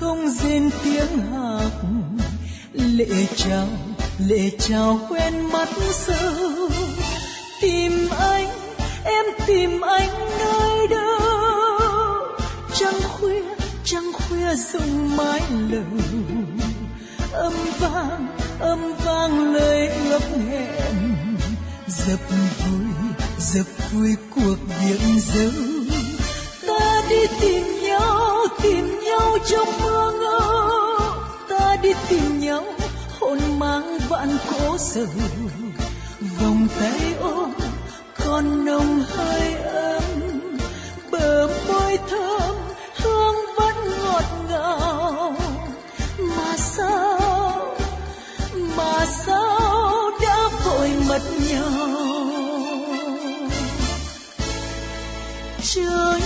không rên tiếng hát. Lệ chào lệ chào quen mắt sâu tìm anh, em tìm anh nơi đâu? Trăng khuya trăng khuya rung mái lầu âm vang âm vang lời ước hẹn. Dập vui dập vui cuộc biển dấu ta đi tìm nhau trong mưa ngỡ. Ta đi tìm nhau, hồn mang vạn cố sầu vòng tay ôm còn nồng hơi ấm. Bờ môi thơm, hương vẫn ngọt ngào. Mà sao mà sao đã vội mất nhau? Chưa?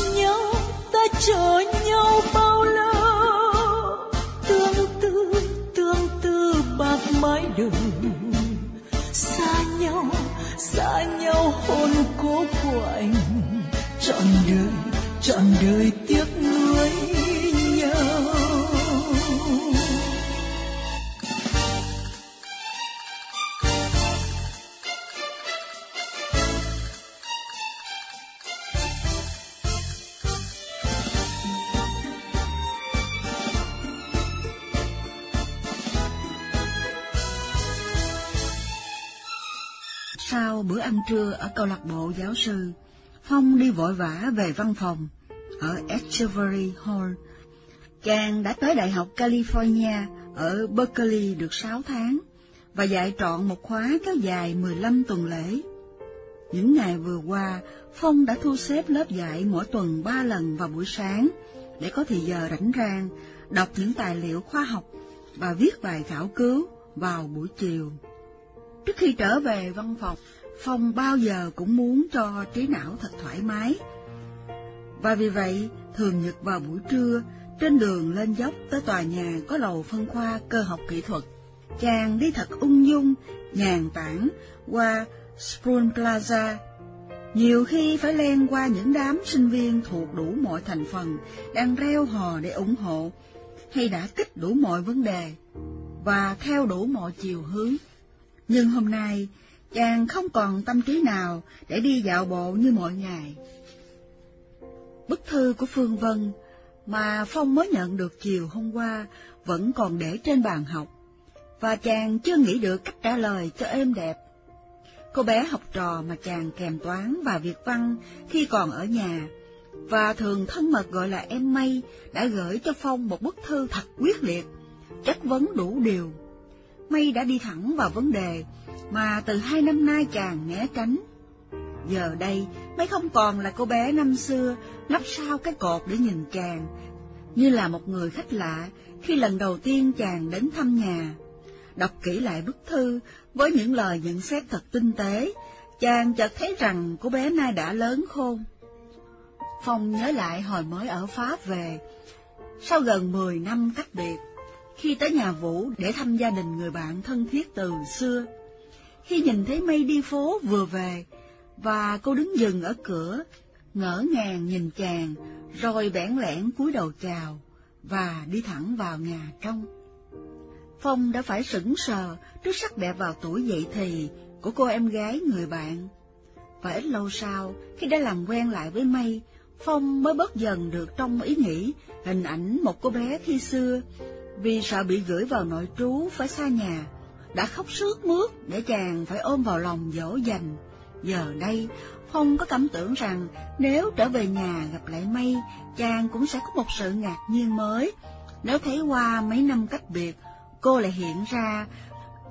Trọn đời tiếc nuối nhau. Sau bữa ăn trưa ở câu lạc bộ giáo sư, Phong đi vội vã về văn phòng ở Echeverry Hall. Chàng đã tới Đại học California ở Berkeley được 6 tháng và dạy trọn một khóa kéo dài 15 tuần lễ. Những ngày vừa qua, Phong đã thu xếp lớp dạy mỗi tuần 3 lần vào buổi sáng để có thời giờ rảnh rang, đọc những tài liệu khoa học và viết bài khảo cứu vào buổi chiều. Trước khi trở về văn phòng, Phong bao giờ cũng muốn cho trí não thật thoải mái. Và vì vậy, thường nhật vào buổi trưa, trên đường lên dốc tới tòa nhà có lầu phân khoa cơ học kỹ thuật, chàng đi thật ung dung, nhàn tản qua Spoon Plaza. Nhiều khi phải len qua những đám sinh viên thuộc đủ mọi thành phần đang reo hò để ủng hộ, hay đã kích đủ mọi vấn đề, và theo đủ mọi chiều hướng. Nhưng hôm nay, chàng không còn tâm trí nào để đi dạo bộ như mọi ngày. Bức thư của Phương Vân mà Phong mới nhận được chiều hôm qua vẫn còn để trên bàn học, và chàng chưa nghĩ được cách trả lời cho êm đẹp. Cô bé học trò mà chàng kèm toán và việc văn khi còn ở nhà, và thường thân mật gọi là em Mây, đã gửi cho Phong một bức thư thật quyết liệt, chất vấn đủ điều. Mây đã đi thẳng vào vấn đề mà từ hai năm nay chàng né tránh. Giờ đây, Mây không còn là cô bé năm xưa, nấp sau cái cột để nhìn chàng, như là một người khách lạ khi lần đầu tiên chàng đến thăm nhà. Đọc kỹ lại bức thư với những lời nhận xét thật tinh tế, chàng chợt thấy rằng cô bé nay đã lớn khôn. Phong nhớ lại hồi mới ở Pháp về, sau gần mười năm cách biệt, khi tới nhà Vũ để thăm gia đình người bạn thân thiết từ xưa. Khi nhìn thấy mây đi phố vừa về, và cô đứng dừng ở cửa, ngỡ ngàng nhìn chàng, rồi bẽn lẽn cúi đầu chào, và đi thẳng vào nhà trong. Phong đã phải sững sờ trước sắc đẹp vào tuổi dậy thì của cô em gái người bạn. Và ít lâu sau, khi đã làm quen lại với Mây, Phong mới bớt dần được trong ý nghĩ hình ảnh một cô bé khi xưa, vì sợ bị gửi vào nội trú phải xa nhà, đã khóc sướt mướt để chàng phải ôm vào lòng dỗ dành. Giờ đây, Phong có cảm tưởng rằng nếu trở về nhà gặp lại Mây, chàng cũng sẽ có một sự ngạc nhiên mới. Nếu thấy qua mấy năm cách biệt, cô lại hiện ra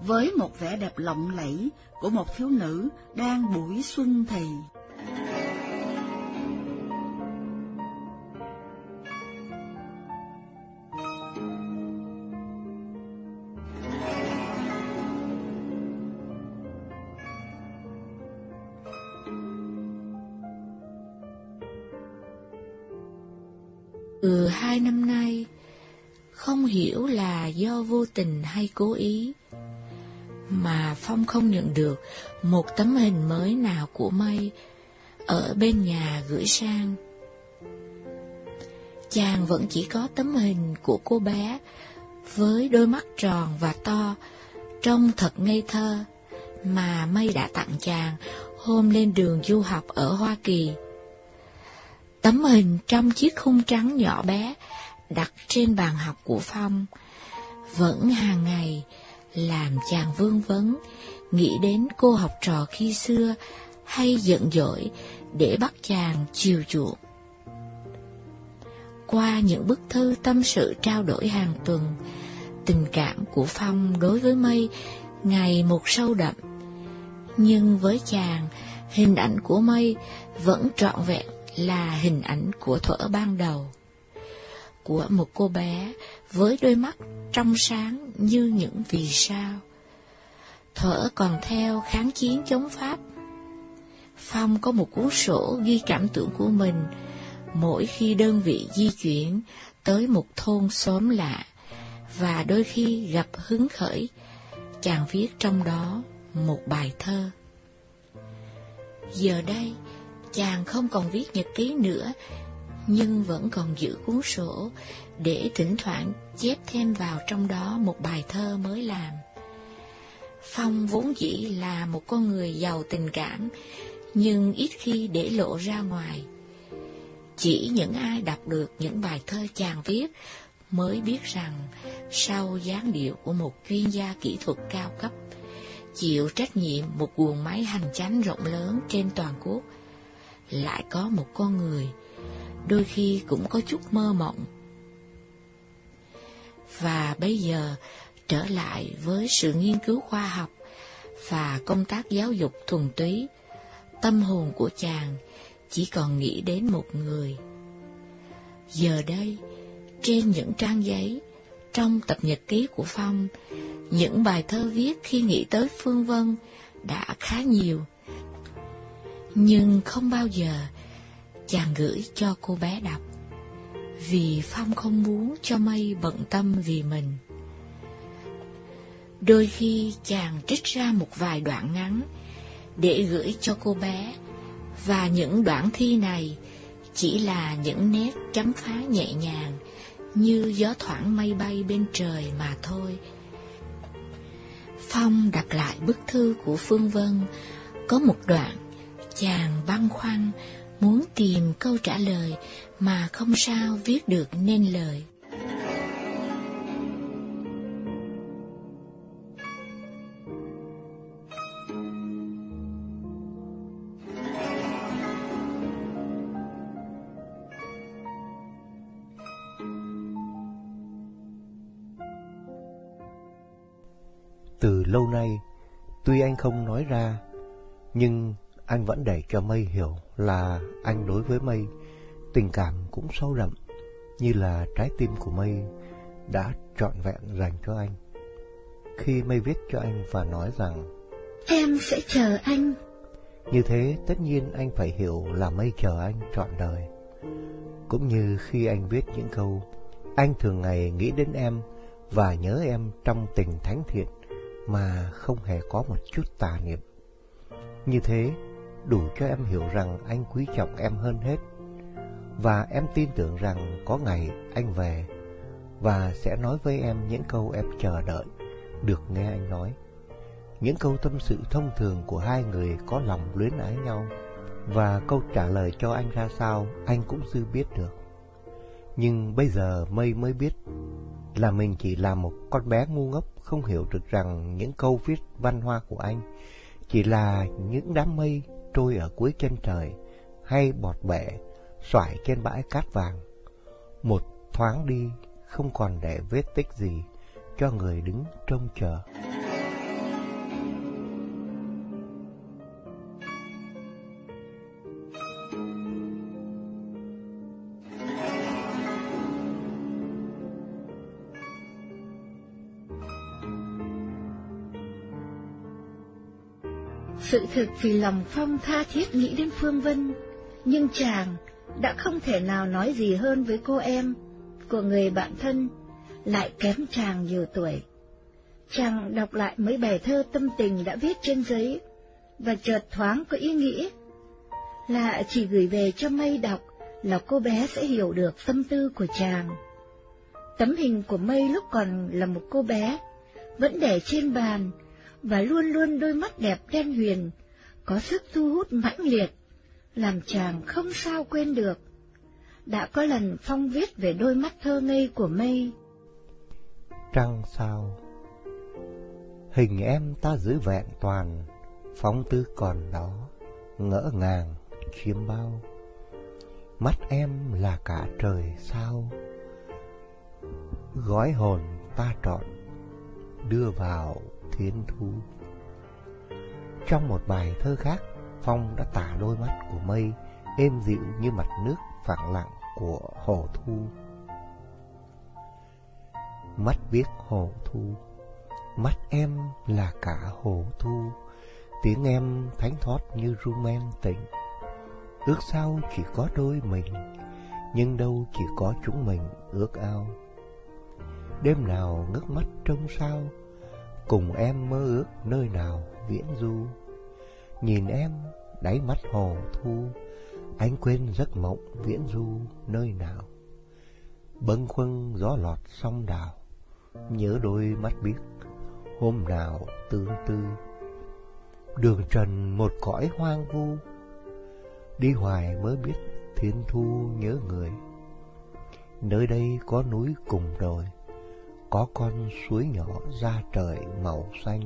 với một vẻ đẹp lộng lẫy của một thiếu nữ đang buổi xuân thì. Do vô tình hay cố ý, mà Phong không nhận được một tấm hình mới nào của Mây ở bên nhà gửi sang. chàng vẫn chỉ có tấm hình của cô bé với đôi mắt tròn và to, trông thật ngây thơ, mà Mây đã tặng chàng hôm lên đường du học ở Hoa Kỳ. Tấm hình trong chiếc khung trắng nhỏ bé đặt trên bàn học của Phong, vẫn hàng ngày làm chàng vương vấn, nghĩ đến cô học trò khi xưa hay giận dỗi để bắt chàng chiều chuộng. Qua những bức thư tâm sự trao đổi hàng tuần, tình cảm của Phong đối với Mây ngày một sâu đậm. Nhưng với chàng, hình ảnh của Mây vẫn trọn vẹn là hình ảnh của thuở ban đầu. Của một cô bé với đôi mắt trong sáng như những vì sao. thở còn theo kháng chiến chống Pháp. Phong có một cuốn sổ ghi cảm tưởng của mình mỗi khi đơn vị di chuyển tới một thôn xóm lạ và đôi khi gặp hứng khởi, chàng viết trong đó một bài thơ. Giờ đây, chàng không còn viết nhật ký nữa, nhưng vẫn còn giữ cuốn sổ để thỉnh thoảng chép thêm vào trong đó một bài thơ mới làm. Phong vốn dĩ là một con người giàu tình cảm, nhưng ít khi để lộ ra ngoài. Chỉ những ai đọc được những bài thơ chàng viết mới biết rằng sau dáng điệu của một chuyên gia kỹ thuật cao cấp, chịu trách nhiệm một guồng máy hành chánh rộng lớn trên toàn quốc, lại có một con người, đôi khi cũng có chút mơ mộng. Và bây giờ, trở lại với sự nghiên cứu khoa học và công tác giáo dục thuần túy, tâm hồn của chàng chỉ còn nghĩ đến một người. Giờ đây, trên những trang giấy, trong tập nhật ký của Phong, những bài thơ viết khi nghĩ tới Phương Vân đã khá nhiều. Nhưng không bao giờ chàng gửi cho cô bé đọc, vì Phong không muốn cho Mây bận tâm vì mình. Đôi khi chàng trích ra một vài đoạn ngắn để gửi cho cô bé, và những đoạn thi này chỉ là những nét chấm phá nhẹ nhàng như gió thoảng mây bay bên trời mà thôi. Phong đặt lại bức thư của Phương Vân, có một đoạn chàng băn khoăn muốn tìm câu trả lời mà không sao viết được nên lời. Từ lâu nay, tuy anh không nói ra, nhưng anh vẫn để cho Mây hiểu là anh đối với Mây tình cảm cũng sâu đậm, như là trái tim của Mây đã trọn vẹn dành cho anh. Khi Mây viết cho anh và nói rằng Em sẽ chờ anh. Như thế tất nhiên anh phải hiểu là Mây chờ anh trọn đời. Cũng như khi anh viết những câu Anh thường ngày nghĩ đến em và nhớ em trong tình thánh thiện mà không hề có một chút tà niệm. Như thế, đủ cho em hiểu rằng anh quý trọng em hơn hết. Và em tin tưởng rằng có ngày anh về và sẽ nói với em những câu em chờ đợi, được nghe anh nói. Những câu tâm sự thông thường của hai người có lòng luyến ái nhau và câu trả lời cho anh ra sao, anh cũng dư biết được. Nhưng bây giờ Mây mới biết là mình chỉ là một con bé ngu ngốc không hiểu được rằng những câu viết văn hoa của anh chỉ là những đám mây trôi ở cuối chân trời, hay bọt bể, xoải trên bãi cát vàng. Một thoáng đi, không còn để vết tích gì cho người đứng trông chờ. Sự thực thì lòng Phong tha thiết nghĩ đến Phương Vân, nhưng chàng đã không thể nào nói gì hơn với cô em của người bạn thân, lại kém chàng nhiều tuổi. Chàng đọc lại mấy bài thơ tâm tình đã viết trên giấy, và chợt thoáng có ý nghĩ là chỉ gửi về cho Mây đọc là cô bé sẽ hiểu được tâm tư của chàng. Tấm hình của Mây lúc còn là một cô bé, vẫn để trên bàn, và luôn luôn đôi mắt đẹp đen huyền, có sức thu hút mãnh liệt, làm chàng không sao quên được. Đã có lần Phong viết về đôi mắt thơ ngây của Mây. Trăng sao Hình em ta giữ vẹn toàn, phóng tư còn đó, ngỡ ngàng, chiếm bao. Mắt em là cả trời sao, gói hồn ta trọn, đưa vào thiên thu. Trong một bài thơ khác, Phong đã tả đôi mắt của mây êm dịu như mặt nước phẳng lặng của hồ thu. Mắt biết hồ thu Mắt em là cả hồ thu, tiếng em thánh thoát như ru men tỉnh. Ước sao chỉ có đôi mình, nhưng đâu chỉ có chúng mình ước ao. Đêm nào ngước mắt trông sao, cùng em mơ ước nơi nào viễn du. Nhìn em đáy mắt hồ thu, anh quên giấc mộng viễn du nơi nào. Bâng khuâng gió lọt sông đào, nhớ đôi mắt biết hôm nào tương tư. Đường trần một cõi hoang vu, đi hoài mới biết thiên thu nhớ người. Nơi đây có núi cùng đồi, có con suối nhỏ ra trời màu xanh.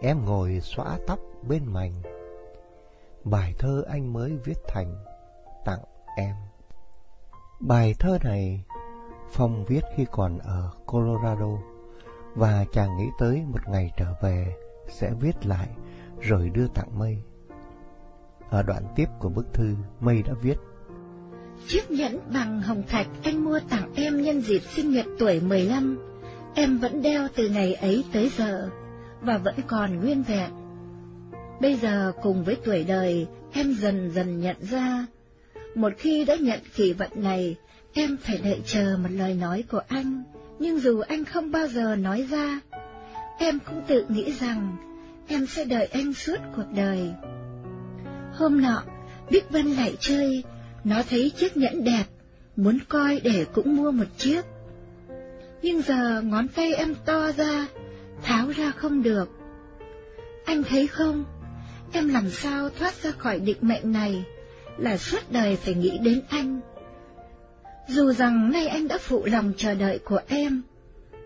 Em ngồi xõa tóc bên mành, bài thơ anh mới viết thành tặng em. Bài thơ này Phong viết khi còn ở Colorado và chàng nghĩ tới một ngày trở về sẽ viết lại rồi đưa tặng Mây. Ở đoạn tiếp của bức thư, Mây đã viết Chiếc nhẫn bằng hồng thạch anh mua tặng em nhân dịp sinh nhật tuổi 15, em vẫn đeo từ ngày ấy tới giờ, và vẫn còn nguyên vẹn. Bây giờ cùng với tuổi đời, em dần dần nhận ra, một khi đã nhận kỷ vật này, em phải đợi chờ một lời nói của anh nhưng dù anh không bao giờ nói ra, em cũng tự nghĩ rằng em sẽ đợi anh suốt cuộc đời. Hôm nọ, Bích Vân lại chơi, nó thấy chiếc nhẫn đẹp, muốn coi để cũng mua một chiếc. Nhưng giờ ngón tay em to ra, tháo ra không được. Anh thấy không, em làm sao thoát ra khỏi định mệnh này, là suốt đời phải nghĩ đến anh. Dù rằng nay anh đã phụ lòng chờ đợi của em,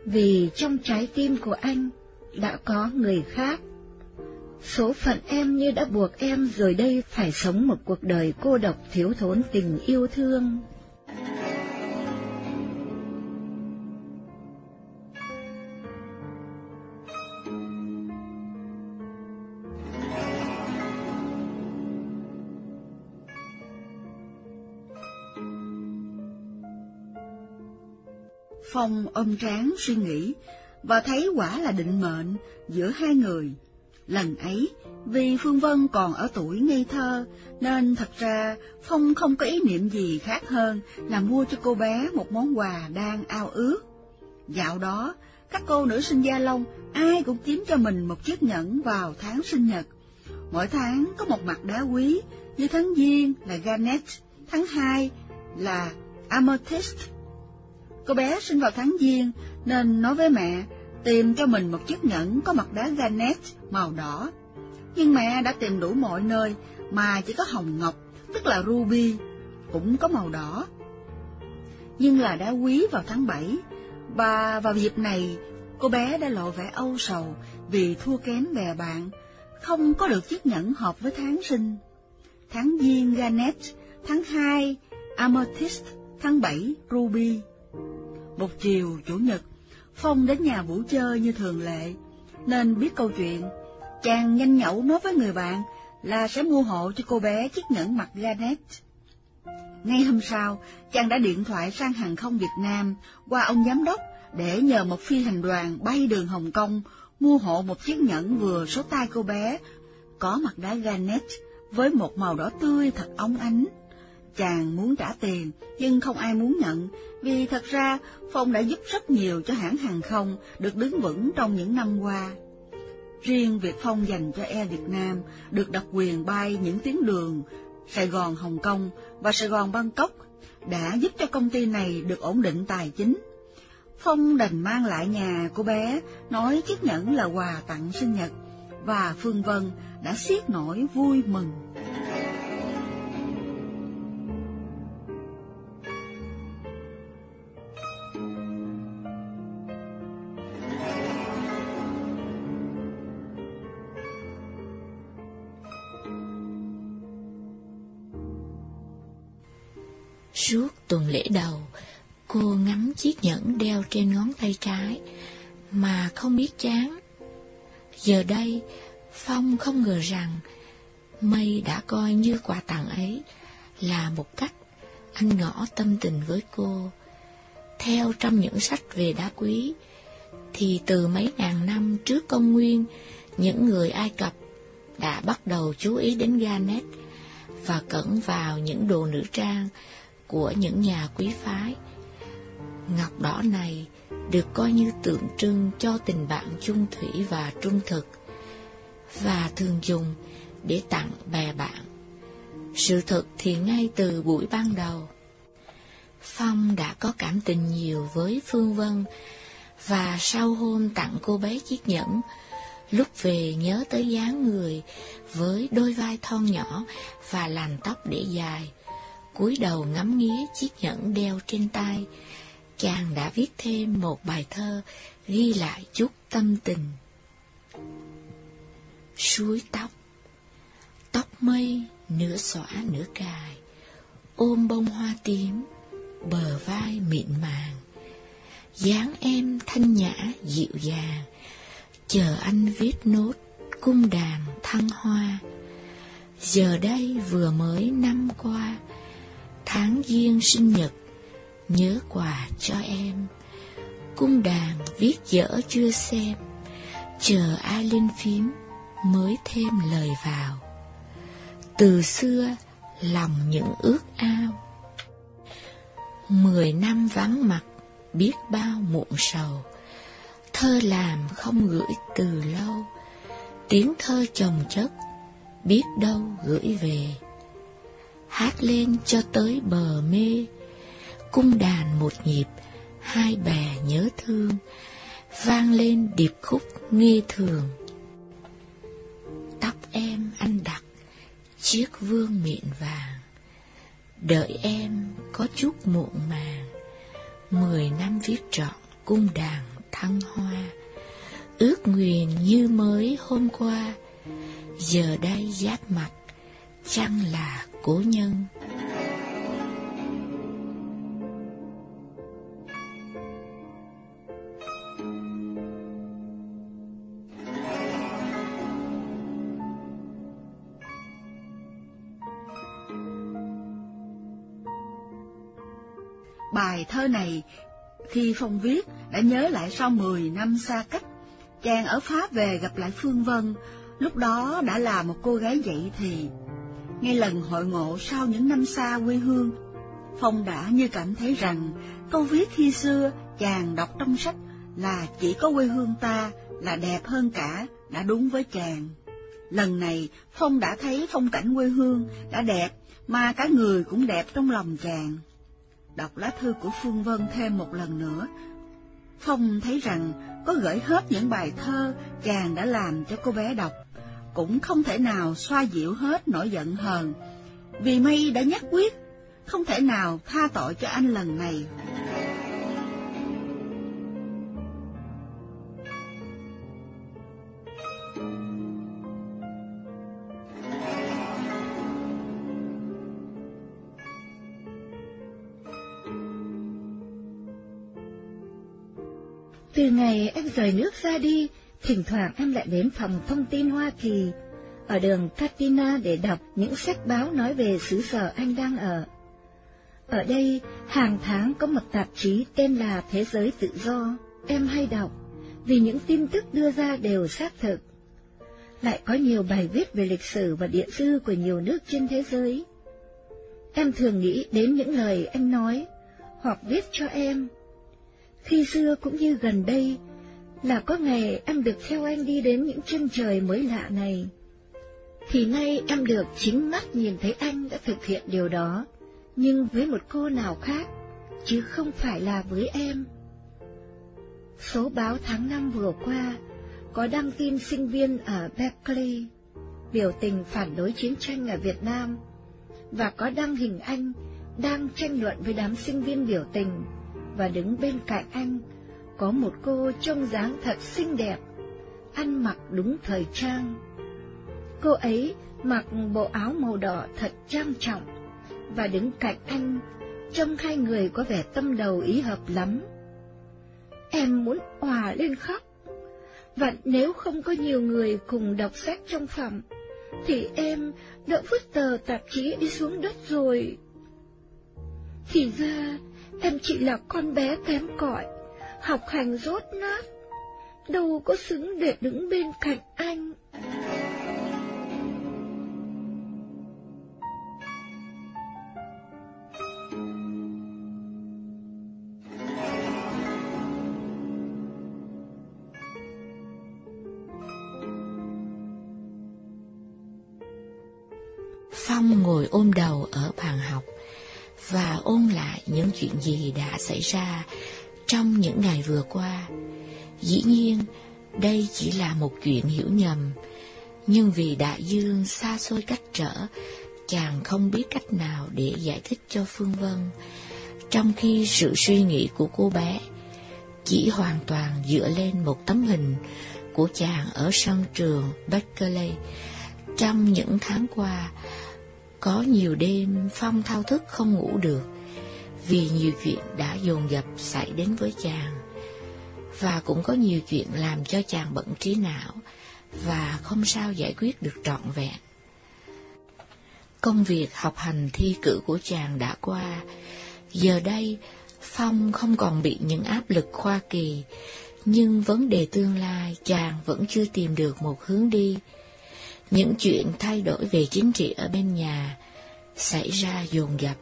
vì trong trái tim của anh đã có người khác. Số phận em như đã buộc em rồi đây phải sống một cuộc đời cô độc thiếu thốn tình yêu thương. Phong ôm trán suy nghĩ, và thấy quả là định mệnh giữa hai người. Lần ấy, vì Phương Vân còn ở tuổi ngây thơ, nên thật ra Phong không có ý niệm gì khác hơn là mua cho cô bé một món quà đang ao ước. Dạo đó, các cô nữ sinh Gia Long ai cũng kiếm cho mình một chiếc nhẫn vào tháng sinh nhật. Mỗi tháng có một mặt đá quý, như tháng Giêng là Garnet, tháng 2 là Amethyst, Cô bé sinh vào tháng Giêng nên nói với mẹ tìm cho mình một chiếc nhẫn có mặt đá garnet màu đỏ. Nhưng mẹ đã tìm đủ mọi nơi mà chỉ có hồng ngọc, tức là ruby, cũng có màu đỏ. Nhưng là đá quý vào tháng 7, và vào dịp này cô bé đã lộ vẻ âu sầu vì thua kém bè bạn, không có được chiếc nhẫn hợp với tháng sinh. Tháng Giêng Garnet, tháng 2 Amethyst, tháng 7 Ruby. Một chiều chủ nhật, Phong đến nhà Vũ chơi như thường lệ, nên biết câu chuyện. Chàng nhanh nhẩu nói với người bạn là sẽ mua hộ cho cô bé chiếc nhẫn mặt Garnet. Ngay hôm sau, chàng đã điện thoại sang hàng không Việt Nam qua ông giám đốc để nhờ một phi hành đoàn bay đường Hồng Kông mua hộ một chiếc nhẫn vừa số tay cô bé, có mặt đá Garnet với một màu đỏ tươi thật óng ánh. Chàng muốn trả tiền, nhưng không ai muốn nhận, vì thật ra Phong đã giúp rất nhiều cho hãng hàng không được đứng vững trong những năm qua. Riêng việc Phong dành cho Air Việt Nam được đặc quyền bay những tuyến đường Sài Gòn Hồng Kông và Sài Gòn Bangkok đã giúp cho công ty này được ổn định tài chính. Phong đành mang lại nhà cô bé, nói chiếc nhẫn là quà tặng sinh nhật, và Phương Vân đã xiết nổi vui mừng. Suốt tuần lễ đầu, cô ngắm chiếc nhẫn đeo trên ngón tay trái, mà không biết chán. Giờ đây, Phong không ngờ rằng Mây đã coi như quà tặng ấy là một cách anh ngỏ tâm tình với cô. Theo trong những sách về đá quý, thì từ mấy ngàn năm trước công nguyên, những người Ai Cập đã bắt đầu chú ý đến garnet và cẩn vào những đồ nữ trang của những nhà quý phái. Ngọc đỏ này được coi như tượng trưng cho tình bạn chung thủy và trung thực, và thường dùng để tặng bè bạn. Sự thật thì ngay từ buổi ban đầu, Phong đã có cảm tình nhiều với Phương Vân, và sau hôm tặng cô bé chiếc nhẫn, lúc về nhớ tới dáng người với đôi vai thon nhỏ và làn tóc để dài, cúi đầu ngắm nghía chiếc nhẫn đeo trên tay, chàng đã viết thêm một bài thơ ghi lại chút tâm tình. Suối tóc Tóc mây nửa xõa nửa cài Ôm bông hoa tím Bờ vai mịn màng. Dáng em thanh nhã dịu dàng Chờ anh viết nốt cung đàn thăng hoa. Giờ đây vừa mới năm qua Tháng giêng sinh nhật, Nhớ quà cho em. Cung đàn viết dở chưa xem, Chờ ai lên phím Mới thêm lời vào. Từ xưa Lòng những ước ao, Mười năm vắng mặt Biết bao muộn sầu. Thơ làm không gửi từ lâu, Tiếng thơ chồng chất Biết đâu gửi về. Hát lên cho tới bờ mê. Cung đàn một nhịp, Hai bè nhớ thương, Vang lên điệp khúc nghe thường. Tóc em anh đặt Chiếc vương miệng vàng. Đợi em có chút muộn màng. Mười năm viết trọn cung đàn thăng hoa. Ước nguyện như mới hôm qua. Giờ đây giáp mặt Chăng là cố nhân Bài thơ này, khi Phong viết, đã nhớ lại sau 10 năm xa cách, chàng ở Pháp về gặp lại Phương Vân, lúc đó đã là một cô gái dậy thì. Ngay lần hội ngộ sau những năm xa quê hương, Phong đã như cảm thấy rằng câu viết khi xưa chàng đọc trong sách là chỉ có quê hương ta là đẹp hơn cả đã đúng với chàng. Lần này, Phong đã thấy phong cảnh quê hương đã đẹp, mà cả người cũng đẹp trong lòng chàng. Đọc lá thư của Phương Vân thêm một lần nữa, Phong thấy rằng có gửi hết những bài thơ chàng đã làm cho cô bé đọc, cũng không thể nào xoa dịu hết nỗi giận hờn, vì Mây đã nhất quyết, không thể nào tha tội cho anh lần này. Từ ngày em rời nước ra đi, thỉnh thoảng em lại đến phòng thông tin Hoa Kỳ, ở đường Katina để đọc những sách báo nói về xứ sở anh đang ở. Ở đây, hàng tháng có một tạp chí tên là Thế giới tự do, em hay đọc, vì những tin tức đưa ra đều xác thực. Lại có nhiều bài viết về lịch sử và địa sư của nhiều nước trên thế giới. Em thường nghĩ đến những lời anh nói, hoặc viết cho em, khi xưa cũng như gần đây, là có ngày em được theo anh đi đến những chân trời mới lạ này. thì nay em được chính mắt nhìn thấy anh đã thực hiện điều đó, nhưng với một cô nào khác, chứ không phải là với em. Số báo tháng năm vừa qua có đăng tin sinh viên ở Berkeley biểu tình phản đối chiến tranh ở Việt Nam và có đăng hình anh đang tranh luận với đám sinh viên biểu tình và đứng bên cạnh anh có một cô trông dáng thật xinh đẹp, ăn mặc đúng thời trang. Cô ấy mặc bộ áo màu đỏ thật trang trọng và đứng cạnh anh, trông hai người có vẻ tâm đầu ý hợp lắm. Em muốn òa lên khóc, và nếu không có nhiều người cùng đọc sách trong phòng, thì em đã vứt tờ tạp chí đi xuống đất rồi. Thì ra, em chỉ là con bé kém cỏi, học hành rốt nát, đâu có xứng để đứng bên cạnh anh. Phong ngồi ôm đầu ở bàn học và ôn lại những chuyện gì đã xảy ra trong những ngày vừa qua. Dĩ nhiên, đây chỉ là một chuyện hiểu nhầm, nhưng vì đại dương xa xôi cách trở, chàng không biết cách nào để giải thích cho Phương Vân, trong khi sự suy nghĩ của cô bé chỉ hoàn toàn dựa lên một tấm hình của chàng ở sân trường Berkeley trong những tháng qua có nhiều đêm Phong thao thức không ngủ được, vì nhiều chuyện đã dồn dập xảy đến với chàng. Và cũng có nhiều chuyện làm cho chàng bận trí não, và không sao giải quyết được trọn vẹn. Công việc học hành thi cử của chàng đã qua, giờ đây Phong không còn bị những áp lực khoa kỳ, nhưng vấn đề tương lai chàng vẫn chưa tìm được một hướng đi. Những chuyện thay đổi về chính trị ở bên nhà xảy ra dồn dập,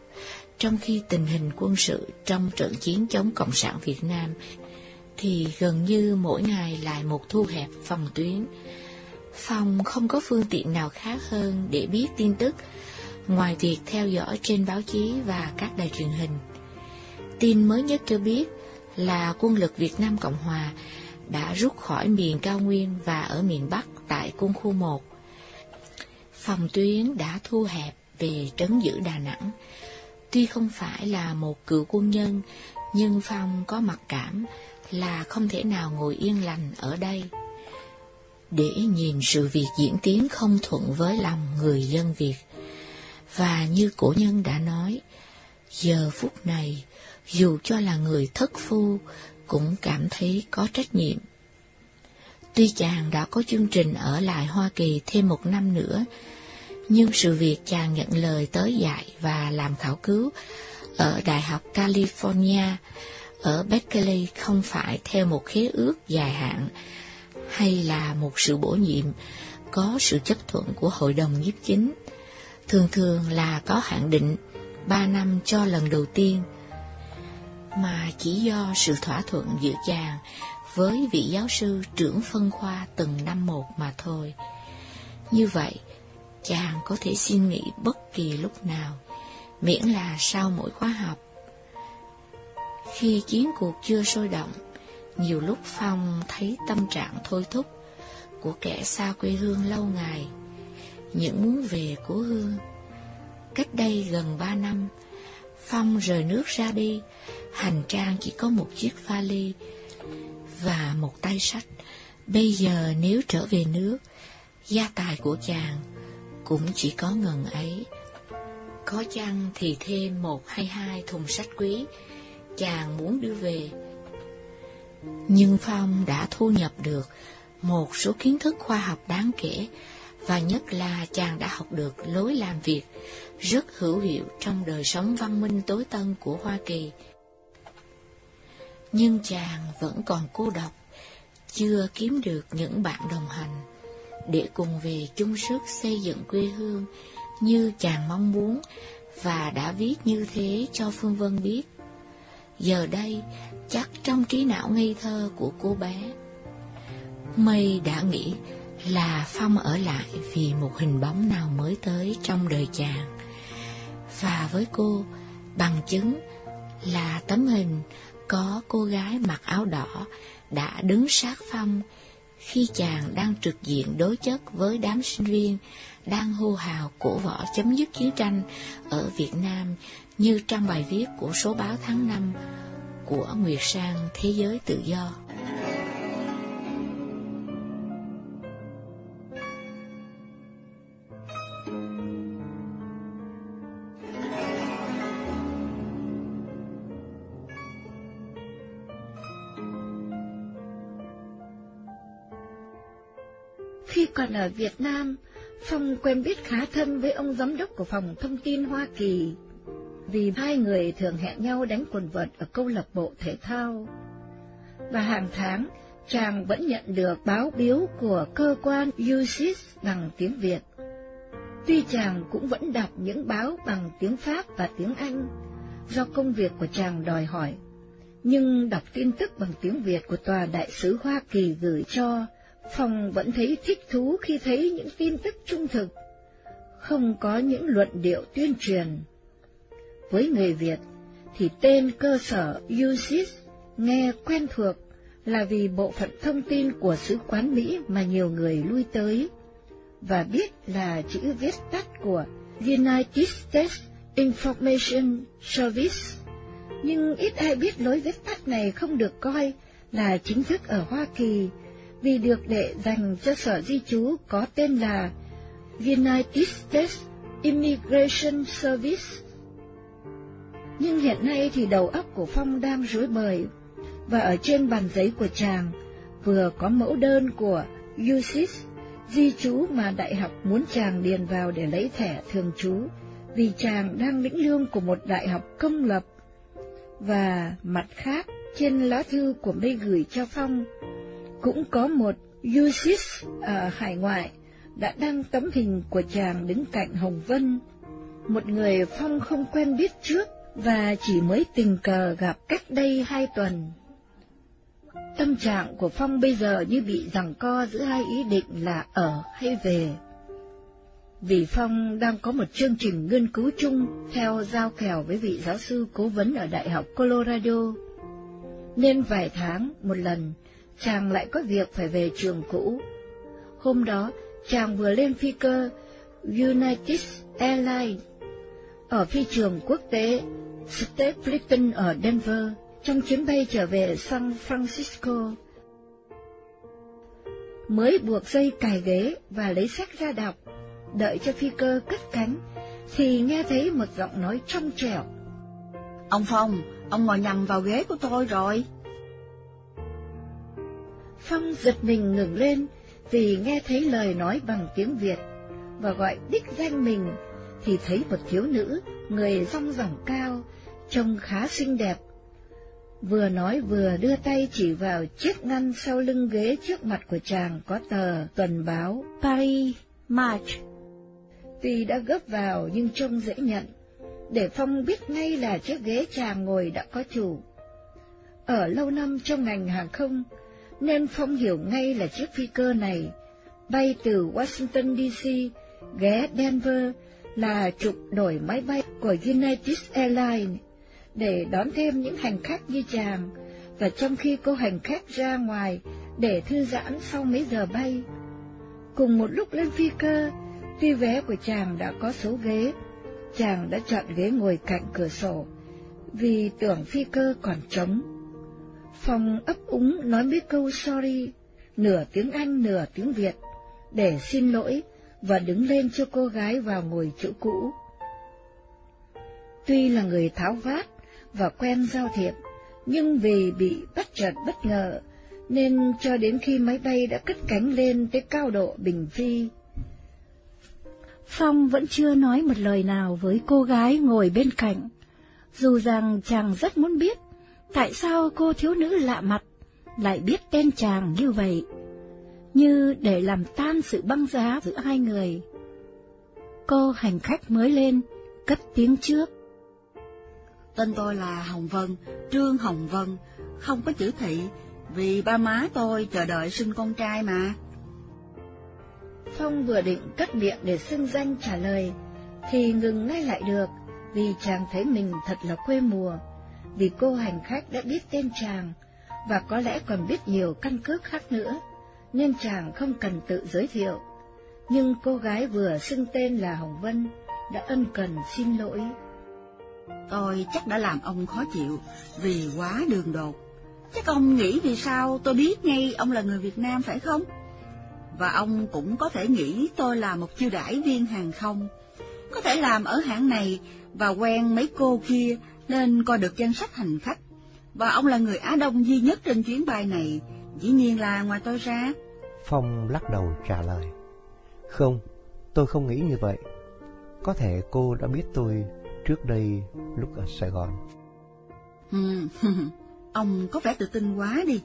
trong khi tình hình quân sự trong trận chiến chống Cộng sản Việt Nam thì gần như mỗi ngày lại một thu hẹp phòng tuyến. Phòng không có phương tiện nào khác hơn để biết tin tức, ngoài việc theo dõi trên báo chí và các đài truyền hình. Tin mới nhất cho biết là quân lực Việt Nam Cộng Hòa đã rút khỏi miền cao nguyên và ở miền Bắc tại quân khu 1 phòng tuyến đã thu hẹp về trấn giữ Đà Nẵng. Tuy không phải là một cựu quân nhân, nhưng Phong có mặc cảm là không thể nào ngồi yên lành ở đây. Để nhìn sự việc diễn tiến không thuận với lòng người dân Việt. Và như cổ nhân đã nói, giờ phút này, dù cho là người thất phu, cũng cảm thấy có trách nhiệm. Tuy chàng đã có chương trình ở lại Hoa Kỳ thêm một năm nữa, nhưng sự việc chàng nhận lời tới dạy và làm khảo cứu ở Đại học California ở Berkeley không phải theo một khế ước dài hạn hay là một sự bổ nhiệm có sự chấp thuận của hội đồng nhiếp chính. Thường thường là có hạn định ba năm cho lần đầu tiên, mà chỉ do sự thỏa thuận giữa chàng với vị giáo sư trưởng phân khoa từng năm một mà thôi. Như vậy, chàng có thể xin nghỉ bất kỳ lúc nào, miễn là sau mỗi khóa học. Khi chiến cuộc chưa sôi động, nhiều lúc Phong thấy tâm trạng thôi thúc của kẻ xa quê hương lâu ngày, những muốn về của hương. Cách đây gần ba năm, Phong rời nước ra đi, hành trang chỉ có một chiếc vali và một tay sách. Bây giờ nếu trở về nước, gia tài của chàng cũng chỉ có ngần ấy. Có chăng thì thêm một hay hai thùng sách quý, chàng muốn đưa về. Nhưng Phong đã thu nhập được một số kiến thức khoa học đáng kể, và nhất là chàng đã học được lối làm việc rất hữu hiệu trong đời sống văn minh tối tân của Hoa Kỳ. Nhưng chàng vẫn còn cô độc, chưa kiếm được những bạn đồng hành để cùng về chung sức xây dựng quê hương như chàng mong muốn và đã viết như thế cho Phương Vân biết. Giờ đây, chắc trong trí não ngây thơ của cô bé, Mây đã nghĩ là Phong ở lại vì một hình bóng nào mới tới trong đời chàng. Và với cô, bằng chứng là tấm hình có cô gái mặc áo đỏ đã đứng sát Phong khi chàng đang trực diện đối chất với đám sinh viên đang hô hào cổ võ chấm dứt chiến tranh ở Việt Nam như trong bài viết của số báo tháng 5 của Nguyệt Sang Thế giới Tự do. Còn ở Việt Nam, Phong quen biết khá thân với ông giám đốc của phòng thông tin Hoa Kỳ, vì hai người thường hẹn nhau đánh quần vợt ở câu lạc bộ thể thao. Và hàng tháng, chàng vẫn nhận được báo biếu của cơ quan USIS bằng tiếng Việt. Tuy chàng cũng vẫn đọc những báo bằng tiếng Pháp và tiếng Anh, do công việc của chàng đòi hỏi, nhưng đọc tin tức bằng tiếng Việt của Tòa Đại sứ Hoa Kỳ gửi cho Phong vẫn thấy thích thú khi thấy những tin tức trung thực, không có những luận điệu tuyên truyền. Với người Việt, thì tên cơ sở USIS nghe quen thuộc là vì bộ phận thông tin của sứ quán Mỹ mà nhiều người lui tới, và biết là chữ viết tắt của United States Information Service. Nhưng ít ai biết lối viết tắt này không được coi là chính thức ở Hoa Kỳ, vì được đệ dành cho sở di trú có tên là United States Immigration Service. Nhưng hiện nay thì đầu óc của Phong đang rối bời, và ở trên bàn giấy của chàng vừa có mẫu đơn của USIS, di trú mà đại học muốn chàng điền vào để lấy thẻ thường trú, vì chàng đang lĩnh lương của một đại học công lập. Và mặt khác, trên lá thư của mây gửi cho Phong, cũng có một Yusis ở hải ngoại đã đăng tấm hình của chàng đứng cạnh Hồng Vân, một người Phong không quen biết trước và chỉ mới tình cờ gặp cách đây hai tuần. Tâm trạng của Phong bây giờ như bị giằng co giữa hai ý định là ở hay về. Vì Phong đang có một chương trình nghiên cứu chung theo giao kèo với vị giáo sư cố vấn ở Đại học Colorado, nên vài tháng một lần chàng lại có việc phải về trường cũ. Hôm đó, chàng vừa lên phi cơ United Airlines ở phi trường quốc tế Stapleton ở Denver trong chuyến bay trở về San Francisco. Mới buộc dây cài ghế và lấy sách ra đọc, đợi cho phi cơ cất cánh, thì nghe thấy một giọng nói trong trẻo. Ông Phong, ông ngồi nhầm vào ghế của tôi rồi. Phong giật mình ngừng lên vì nghe thấy lời nói bằng tiếng Việt và gọi đích danh mình thì thấy một thiếu nữ, người rong ròng cao, trông khá xinh đẹp. Vừa nói vừa đưa tay chỉ vào chiếc ngăn sau lưng ghế trước mặt của chàng có tờ tuần báo Paris March. Tuy đã gấp vào nhưng trông dễ nhận, để Phong biết ngay là chiếc ghế chàng ngồi đã có chủ. Ở lâu năm trong ngành hàng không, nên Phong hiểu ngay là chiếc phi cơ này bay từ Washington DC ghé Denver là trục đổi máy bay của United Airlines để đón thêm những hành khách như chàng, và trong khi cô hành khách ra ngoài để thư giãn sau mấy giờ bay. Cùng một lúc lên phi cơ, tuy vé của chàng đã có số ghế, chàng đã chọn ghế ngồi cạnh cửa sổ, vì tưởng phi cơ còn trống. Phong ấp úng nói mấy câu sorry, nửa tiếng Anh nửa tiếng Việt, để xin lỗi và đứng lên cho cô gái vào ngồi chỗ cũ. Tuy là người tháo vát và quen giao thiệp, nhưng vì bị bắt chợt bất ngờ, nên cho đến khi máy bay đã cất cánh lên tới cao độ bình phi. Phong vẫn chưa nói một lời nào với cô gái ngồi bên cạnh, dù rằng chàng rất muốn biết tại sao cô thiếu nữ lạ mặt lại biết tên chàng như vậy, như để làm tan sự băng giá giữa hai người. Cô hành khách mới lên, cất tiếng trước. Tên tôi là Hồng Vân, Trương Hồng Vân, không có chữ thị, vì ba má tôi chờ đợi sinh con trai mà. Phong vừa định cất miệng để xưng danh trả lời, thì ngừng ngay lại được, vì chàng thấy mình thật là quê mùa, vì cô hành khách đã biết tên chàng, và có lẽ còn biết nhiều căn cước khác nữa, nên chàng không cần tự giới thiệu. Nhưng cô gái vừa xưng tên là Hồng Vân đã ân cần xin lỗi. Tôi chắc đã làm ông khó chịu vì quá đường đột. Chắc ông nghĩ vì sao tôi biết ngay ông là người Việt Nam phải không? Và ông cũng có thể nghĩ tôi là một chiêu đãi viên hàng không, có thể làm ở hãng này và quen mấy cô kia nên coi được danh sách hành khách. Và ông là người Á Đông duy nhất trên chuyến bay này, dĩ nhiên là ngoài tôi ra. Phong lắc đầu trả lời. Không, tôi không nghĩ như vậy. Có thể cô đã biết tôi trước đây lúc ở Sài Gòn. Ừ, ông có vẻ tự tin quá đi.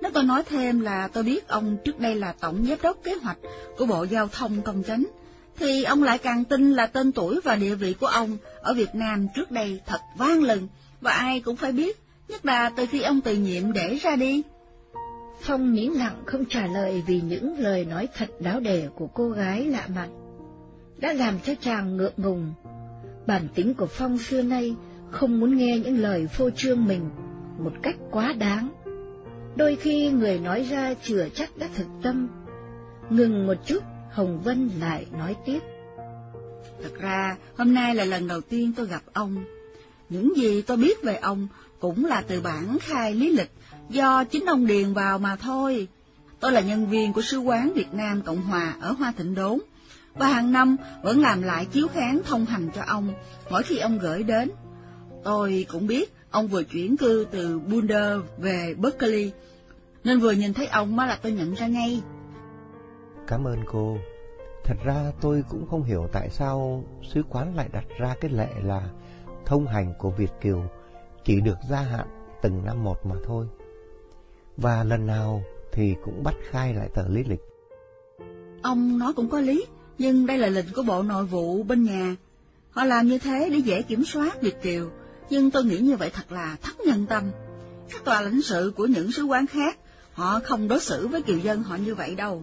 Nếu tôi nói thêm là tôi biết ông trước đây là tổng giám đốc kế hoạch của Bộ Giao thông Công Chánh, thì ông lại càng tin là tên tuổi và địa vị của ông ở Việt Nam trước đây thật vang lừng, và ai cũng phải biết, nhất là từ khi ông từ nhiệm để ra đi. Phong nín lặng không trả lời vì những lời nói thật đáo đề của cô gái lạ mặt, đã làm cho chàng ngượng ngùng. Bản tính của Phong xưa nay không muốn nghe những lời phô trương mình một cách quá đáng. Đôi khi người nói ra chưa chắc đã thực tâm. Ngừng một chút, Hồng Vân lại nói tiếp. Thật ra, hôm nay là lần đầu tiên tôi gặp ông. Những gì tôi biết về ông cũng là từ bản khai lý lịch do chính ông điền vào mà thôi. Tôi là nhân viên của Sứ quán Việt Nam Cộng Hòa ở Hoa Thịnh Đốn, và hàng năm vẫn làm lại chiếu kháng thông hành cho ông mỗi khi ông gửi đến. Tôi cũng biết ông vừa chuyển cư từ Boulder về Berkeley, nên vừa nhìn thấy ông mà là tôi nhận ra ngay. Cảm ơn cô. Thật ra tôi cũng không hiểu tại sao sứ quán lại đặt ra cái lệ là thông hành của Việt Kiều chỉ được gia hạn từng năm một mà thôi. Và lần nào thì cũng bắt khai lại tờ lý lịch. Ông nói cũng có lý, nhưng đây là lệnh của Bộ Nội vụ bên nhà. Họ làm như thế để dễ kiểm soát Việt Kiều, nhưng tôi nghĩ như vậy thật là thất nhân tâm. Các tòa lãnh sự của những sứ quán khác, họ không đối xử với kiều dân họ như vậy đâu.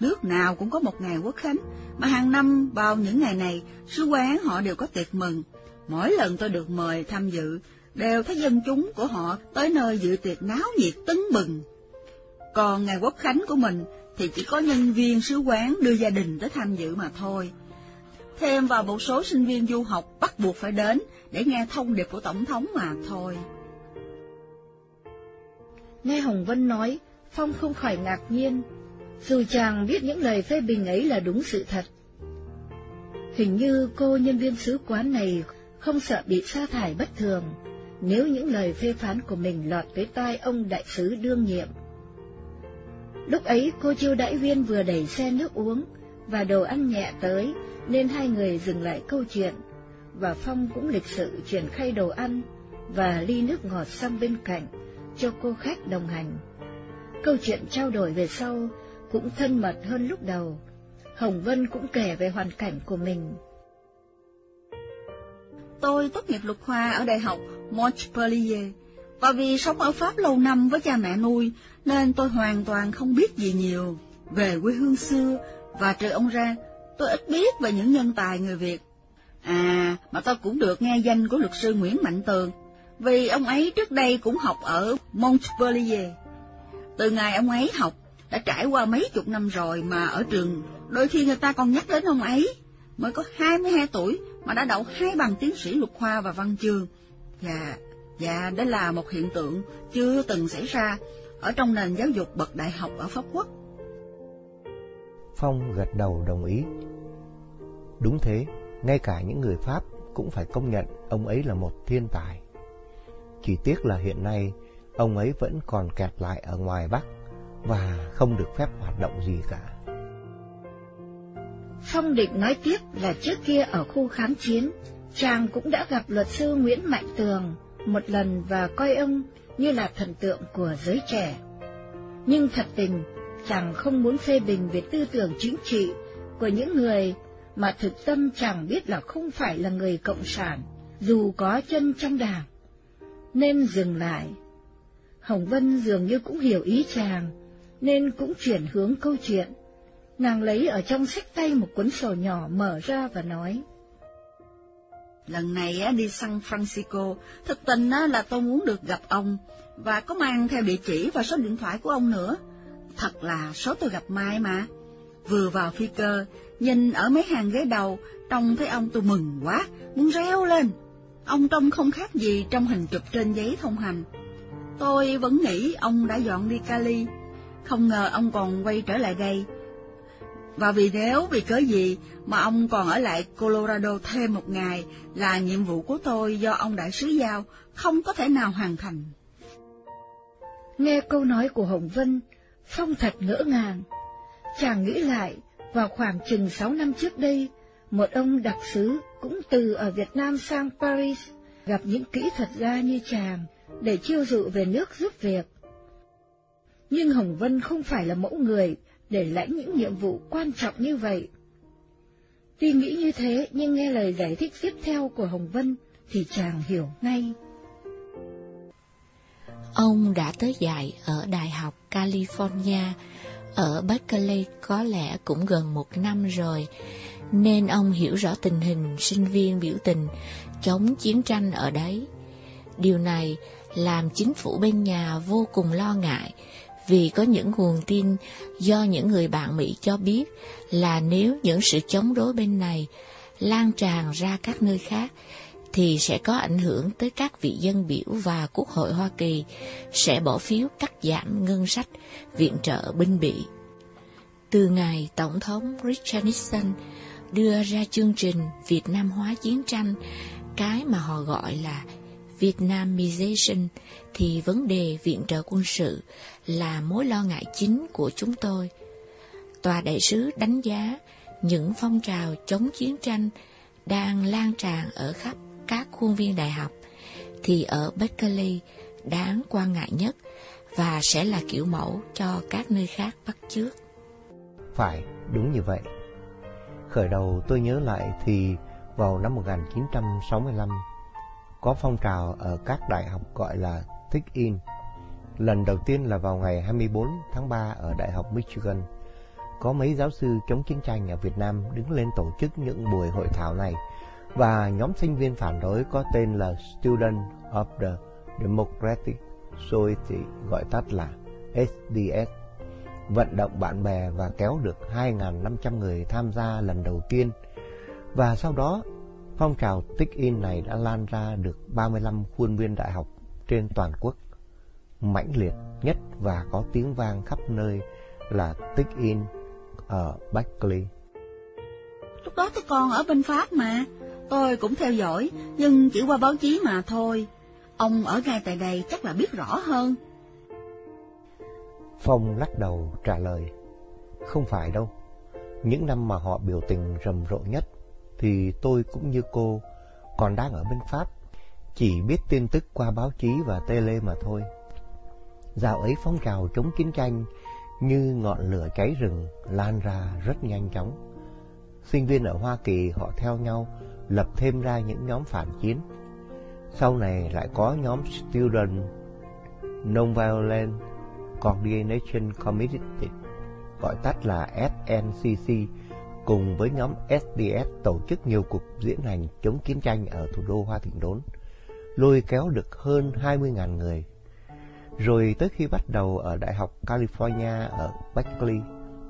Nước nào cũng có một ngày quốc khánh, mà hàng năm vào những ngày này, sứ quán họ đều có tiệc mừng. Mỗi lần tôi được mời tham dự, đều thấy dân chúng của họ tới nơi dự tiệc náo nhiệt tấn bừng. Còn ngày quốc khánh của mình thì chỉ có nhân viên sứ quán đưa gia đình tới tham dự mà thôi. Thêm vào một số sinh viên du học bắt buộc phải đến để nghe thông điệp của Tổng thống mà thôi. Nghe Hồng Vân nói, Phong không khỏi ngạc nhiên, dù chàng biết những lời phê bình ấy là đúng sự thật. Hình như cô nhân viên sứ quán này không sợ bị sa thải bất thường, nếu những lời phê phán của mình lọt tới tai ông đại sứ đương nhiệm. Lúc ấy cô chiêu đãi viên vừa đẩy xe nước uống và đồ ăn nhẹ tới, nên hai người dừng lại câu chuyện, và Phong cũng lịch sự chuyển khay đồ ăn và ly nước ngọt sang bên cạnh cho cô khách đồng hành. Câu chuyện trao đổi về sau cũng thân mật hơn lúc đầu. Hồng Vân cũng kể về hoàn cảnh của mình. Tôi tốt nghiệp luật khoa ở Đại học Montpellier, và vì sống ở Pháp lâu năm với cha mẹ nuôi, nên tôi hoàn toàn không biết gì nhiều về quê hương xưa, và trừ ông ra, tôi ít biết về những nhân tài người Việt. À, mà tôi cũng được nghe danh của luật sư Nguyễn Mạnh Tường, vì ông ấy trước đây cũng học ở Montpellier. Từ ngày ông ấy học, đã trải qua mấy chục năm rồi mà ở trường đôi khi người ta còn nhắc đến ông ấy. Mới có 22 tuổi mà đã đậu hai bằng tiến sĩ luật khoa và văn chương. Và, và đó là một hiện tượng chưa từng xảy ra ở trong nền giáo dục bậc đại học ở Pháp Quốc. Phong gật đầu đồng ý. Đúng thế, ngay cả những người Pháp cũng phải công nhận ông ấy là một thiên tài. Chỉ tiếc là hiện nay ông ấy vẫn còn kẹt lại ở ngoài Bắc và không được phép hoạt động gì cả. Phong định nói tiếp là trước kia ở khu kháng chiến, chàng cũng đã gặp luật sư Nguyễn Mạnh Tường một lần và coi ông như là thần tượng của giới trẻ. Nhưng thật tình, chàng không muốn phê bình về tư tưởng chính trị của những người mà thực tâm chàng biết là không phải là người cộng sản, dù có chân trong đảng. Nên dừng lại. Hồng Vân dường như cũng hiểu ý chàng, nên cũng chuyển hướng câu chuyện. Nàng lấy ở trong sách tay một cuốn sổ nhỏ mở ra và nói. Lần này đi San Francisco, thực tình là tôi muốn được gặp ông, và có mang theo địa chỉ và số điện thoại của ông nữa. Thật là số tôi gặp Mai mà. Vừa vào phi cơ, nhìn ở mấy hàng ghế đầu, trông thấy ông tôi mừng quá, muốn reo lên. Ông trông không khác gì trong hình chụp trên giấy thông hành. Tôi vẫn nghĩ ông đã dọn đi Cali, không ngờ ông còn quay trở lại đây. Và vì nếu vì cớ gì mà ông còn ở lại Colorado thêm một ngày là nhiệm vụ của tôi do ông đại sứ giao không có thể nào hoàn thành. Nghe câu nói của Hồng Vân, Phong thật ngỡ ngàng. Chàng nghĩ lại, vào khoảng chừng sáu năm trước đây, một ông đặc sứ cũng từ ở Việt Nam sang Paris gặp những kỹ thuật gia như chàng để chiêu dụ về nước giúp việc. Nhưng Hồng Vân không phải là mẫu người để lãnh những nhiệm vụ quan trọng như vậy. Tuy nghĩ như thế, nhưng nghe lời giải thích tiếp theo của Hồng Vân thì chàng hiểu ngay. Ông đã tới dạy ở Đại học California, ở Berkeley có lẽ cũng gần một năm rồi, nên ông hiểu rõ tình hình sinh viên biểu tình chống chiến tranh ở đấy. Điều này làm chính phủ bên nhà vô cùng lo ngại vì có những nguồn tin do những người bạn Mỹ cho biết là nếu những sự chống đối bên này lan tràn ra các nơi khác thì sẽ có ảnh hưởng tới các vị dân biểu và Quốc hội Hoa Kỳ sẽ bỏ phiếu cắt giảm ngân sách viện trợ binh bị. Từ ngày Tổng thống Richard Nixon đưa ra chương trình Việt Nam hóa chiến tranh, cái mà họ gọi là Vietnamization, thì vấn đề viện trợ quân sự là mối lo ngại chính của chúng tôi. Tòa đại sứ đánh giá những phong trào chống chiến tranh đang lan tràn ở khắp các khuôn viên đại học, thì ở Berkeley đáng quan ngại nhất và sẽ là kiểu mẫu cho các nơi khác bắt chước. Phải, đúng như vậy. Khởi đầu tôi nhớ lại thì vào năm 1965, có phong trào ở các đại học gọi là Take In. Lần đầu tiên là vào ngày 24 tháng 3 ở Đại học Michigan. Có mấy giáo sư chống chiến tranh ở Việt Nam đứng lên tổ chức những buổi hội thảo này và nhóm sinh viên phản đối có tên là Student of the Democratic Society gọi tắt là SDS vận động bạn bè và kéo được 2.500 người tham gia lần đầu tiên. Và sau đó, phong trào Tích In này đã lan ra được 35 khuôn viên đại học trên toàn quốc. Mãnh liệt nhất và có tiếng vang khắp nơi là Tích In ở Berkeley. Lúc đó tôi còn ở bên Pháp mà, tôi cũng theo dõi, nhưng chỉ qua báo chí mà thôi. Ông ở ngay tại đây chắc là biết rõ hơn. Phong lắc đầu trả lời, không phải đâu. Những năm mà họ biểu tình rầm rộ nhất thì tôi cũng như cô còn đang ở bên Pháp, chỉ biết tin tức qua báo chí và tele mà thôi. Dạo ấy phong trào chống chiến tranh như ngọn lửa cháy rừng lan ra rất nhanh chóng. Sinh viên ở Hoa Kỳ họ theo nhau lập thêm ra những nhóm phản chiến. Sau này lại có nhóm Student Nonviolent Coordination Committee, gọi tắt là SNCC, cùng với nhóm SDS tổ chức nhiều cuộc diễn hành chống chiến tranh ở thủ đô Hoa Thịnh Đốn, lôi kéo được hơn 20.000 người. Rồi tới khi bắt đầu ở Đại học California ở Berkeley,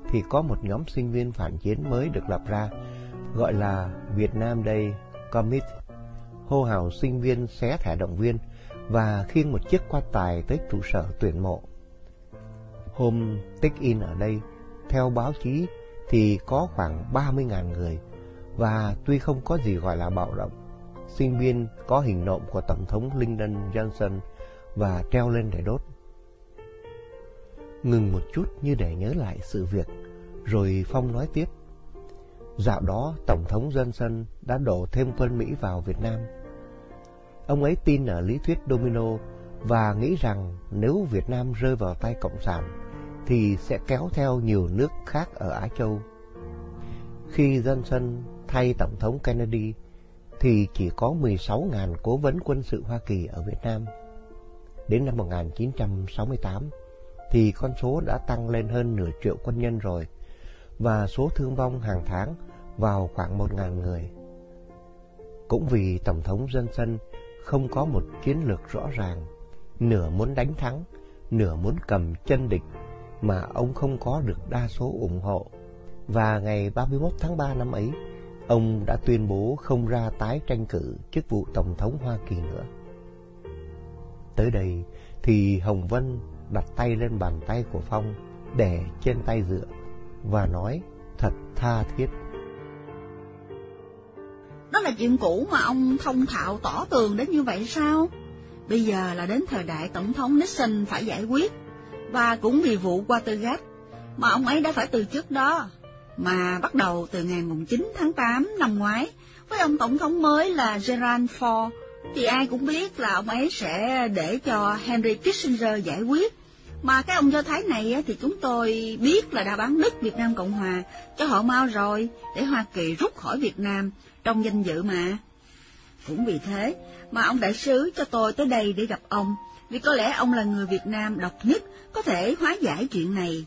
thì có một nhóm sinh viên phản chiến mới được lập ra, gọi là Việt Nam Day Committee, hô hào sinh viên xé thẻ động viên và khiêng một chiếc quan tài tới trụ sở tuyển mộ. Hôm check-in ở đây, theo báo chí thì có khoảng 30.000 người và tuy không có gì gọi là bạo động, sinh viên có hình nộm của Tổng thống Lyndon Johnson và treo lên để đốt. Ngừng một chút như để nhớ lại sự việc, rồi Phong nói tiếp. Dạo đó, Tổng thống Johnson đã đổ thêm quân Mỹ vào Việt Nam. Ông ấy tin ở lý thuyết domino và nghĩ rằng nếu Việt Nam rơi vào tay Cộng sản, thì sẽ kéo theo nhiều nước khác ở Á Châu. Khi Johnson thay Tổng thống Kennedy thì chỉ có 16.000 cố vấn quân sự Hoa Kỳ ở Việt Nam. Đến năm 1968 thì con số đã tăng lên hơn nửa triệu quân nhân rồi. và số thương vong hàng tháng vào khoảng 1.000 người. Cũng vì Tổng thống Johnson không có một chiến lược rõ ràng, nửa muốn đánh thắng, nửa muốn cầm chân địch mà ông không có được đa số ủng hộ. Và ngày 31 tháng 3 năm ấy, ông đã tuyên bố không ra tái tranh cử chức vụ Tổng thống Hoa Kỳ nữa. Tới đây thì Hồng Vân đặt tay lên bàn tay của Phong để trên tay dựa và nói thật tha thiết. Đó là chuyện cũ mà ông thông thạo tỏ tường đến như vậy sao? Bây giờ là đến thời đại Tổng thống Nixon phải giải quyết, và cũng vì vụ qua tư gác mà ông ấy đã phải từ chức đó. Mà bắt đầu từ ngày 9 tháng 8 năm ngoái, với ông Tổng thống mới là Gerald Ford, thì ai cũng biết là ông ấy sẽ để cho Henry Kissinger giải quyết. Mà cái ông Do Thái này thì chúng tôi biết là đã bán đứt Việt Nam Cộng Hòa cho họ mau rồi, để Hoa Kỳ rút khỏi Việt Nam trong danh dự mà. Cũng vì thế mà ông đại sứ cho tôi tới đây để gặp ông, vì có lẽ ông là người Việt Nam độc nhất có thể hóa giải chuyện này.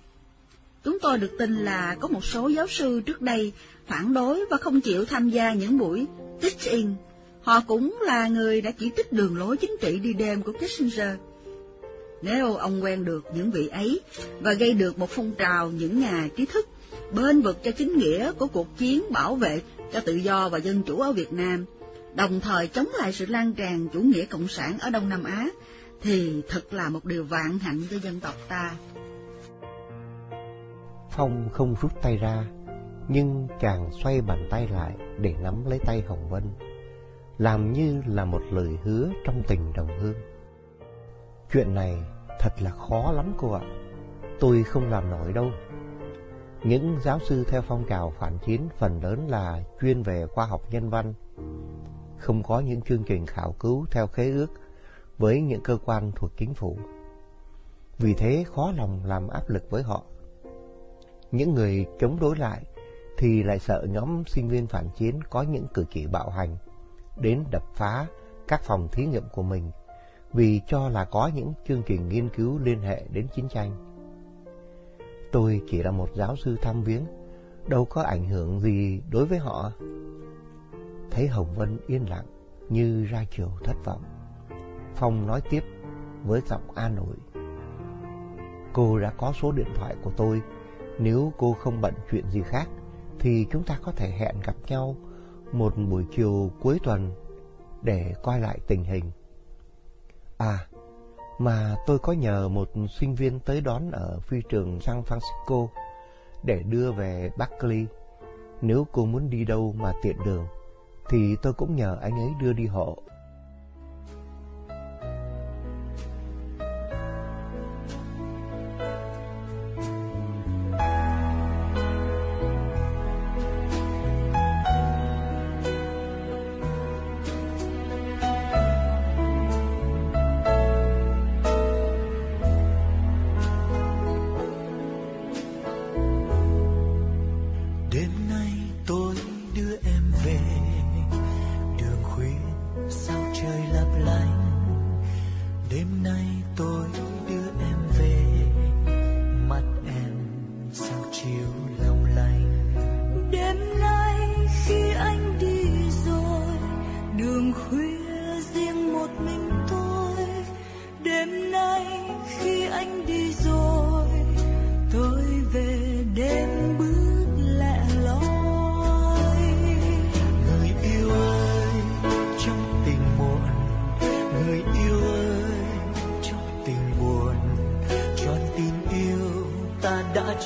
Chúng tôi được tin là có một số giáo sư trước đây phản đối và không chịu tham gia những buổi teach-in. Họ cũng là người đã chỉ trích đường lối chính trị đi đêm của Kissinger. Nếu ông quen được những vị ấy và gây được một phong trào những nhà trí thức bên vực cho chính nghĩa của cuộc chiến bảo vệ cho tự do và dân chủ ở Việt Nam, đồng thời chống lại sự lan tràn chủ nghĩa cộng sản ở Đông Nam Á, thì thật là một điều vạn hạnh cho dân tộc ta. Phong không rút tay ra, nhưng chàng xoay bàn tay lại để nắm lấy tay Hồng Vân, làm như là một lời hứa trong tình đồng hương. Chuyện này thật là khó lắm cô ạ, tôi không làm nổi đâu. Những giáo sư theo phong trào phản chiến phần lớn là chuyên về khoa học nhân văn, không có những chương trình khảo cứu theo khế ước với những cơ quan thuộc chính phủ. Vì thế khó lòng làm áp lực với họ. Những người chống đối lại thì lại sợ nhóm sinh viên phản chiến có những cử chỉ bạo hành, đến đập phá các phòng thí nghiệm của mình vì cho là có những chương trình nghiên cứu liên hệ đến chiến tranh. Tôi chỉ là một giáo sư thăm viếng, đâu có ảnh hưởng gì đối với họ. Thấy Hồng Vân yên lặng như ra chiều thất vọng. Phong nói tiếp với giọng an ủi. Cô đã có số điện thoại của tôi, nếu cô không bận chuyện gì khác thì chúng ta có thể hẹn gặp nhau một buổi chiều cuối tuần để coi lại tình hình. À, mà tôi có nhờ một sinh viên tới đón ở phi trường San Francisco để đưa về Berkeley. Nếu cô muốn đi đâu mà tiện đường, thì tôi cũng nhờ anh ấy đưa đi hộ.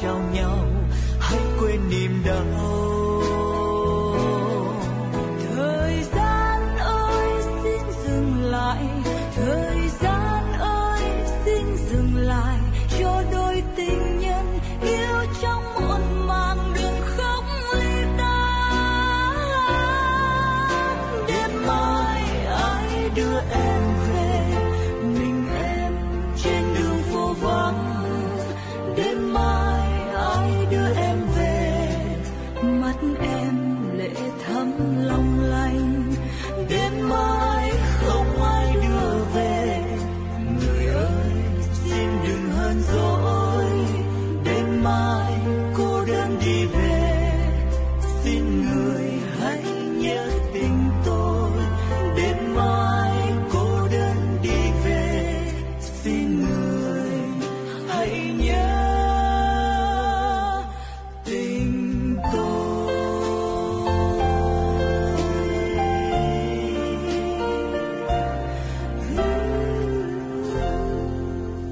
Đã trao